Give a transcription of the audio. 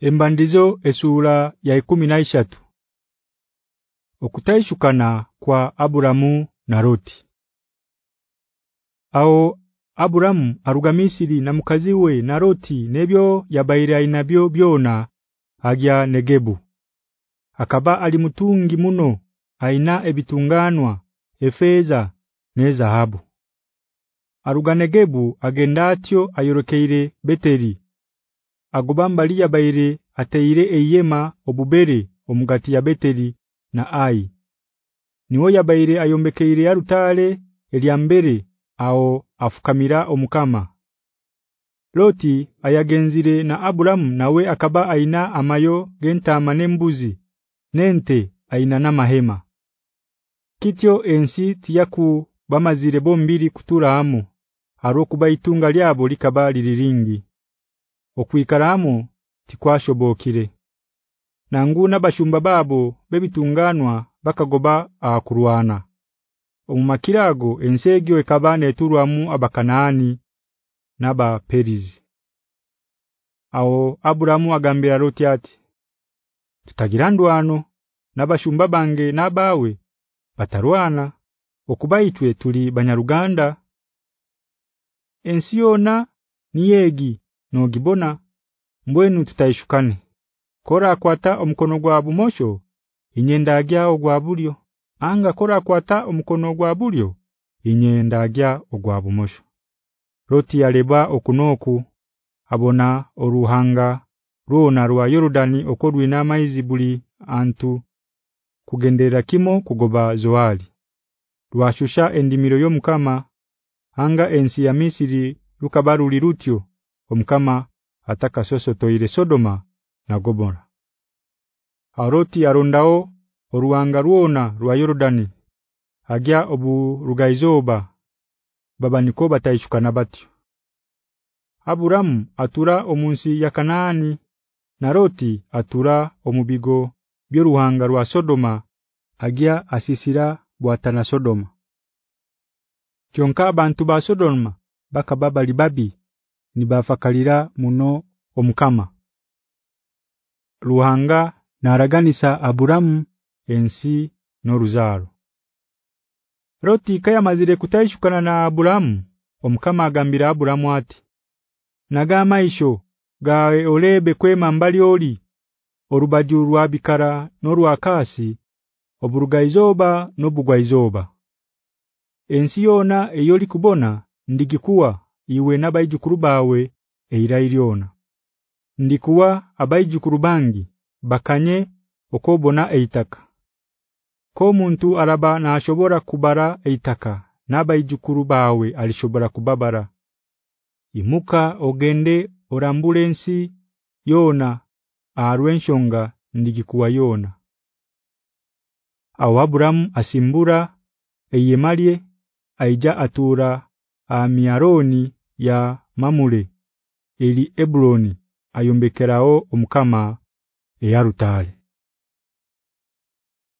Embandizo esura ya 13 Okutaishukana kwa Aburamu na Roti Ao Aburamu arugamisiri na mukazi we na Roti nebyo yabaire ainabyo byona agya Negebu. Akaba ali mutungi muno aina ebitunganwa efeza ne zahabu. Aruganegebu agenda atyo ayorokeire Beteri agubambali yabaire ateire eyema obubere omugati ya beteli na Ai. Niwo yabaire ayombekeire ya rutale eliambere ao afukamira omukama. Loti ayagenzire na Abraham nawe akaba aina amayo gentama nembuzi nente aina na mahema Kityo ensi tiyaku bamazire bombiri kutura amu arokuba itunga lyabo likabali liriringi okwikaramu tikwashobokire. Nanguna bashumba babo bebitunganwa bakagoba akurwana omumakirago ensegyo ekabane turwamu abakanaani naba perizi Aho Abrahamu agambira Loti ati Tutagirandwano nabashumba bange nabawe batarwana okubaitwe tuli banyaruganda. Ensiona niyegi no gibona mbwenu tutaishukane. Kora akwata omukono gwa bumosho inyenda agya ogwa bulyo. Anga kora akwata omukono gwa bulyo inyenda agya ogwa bumosho. Roti yaleba okunoku abona oruhanga ruona rwa Yordani okorwina amaizi buli antu kugendera kimo kugoba zoali. Rwashusha endimiro yomukama anga ensi ya Misiri rukabaruli rutyo omukama atakasoso toire Sodoma na Gomora. Aroti arondao oruwanga ruona rwa Yordani agya obu rugaizoba baba niko batayishukana batyo. Aburam atura omunsi ya Kanaani na Roti atura omubigo byoruhanga rwa Sodoma agya asisira bwatana Sodoma. Kyonka abantu ba Sodoma bakababa libabi nibafakalira muno omukama. Ruhanga naraganisa Aburam ensi noruzaro Roti kaya mazire kutaishukana na Aburam omukama agambira Aburam ati Naga maisho gawe olebe kwema mbali oli orubaju rwabikara norwakasi oburugaizoba nobugwaizoba Ensi yona eyoli kubona ndigikuwa iwe nabayijukuru bawe eirairiona ndikuwa abayijukuru bangi bakanye okobona eitaka. Ko muntu araba nashobora ashobora kubara eitaka nabayijukuru bawe alishobora kubabara. Imuka ogende orambulensi yona arwenshonga ndigikuwa yona. Awaburam asimbura eyemalie aija atura amiaroni ya mamule eli Ebroni ayombekerao omukama eyarutale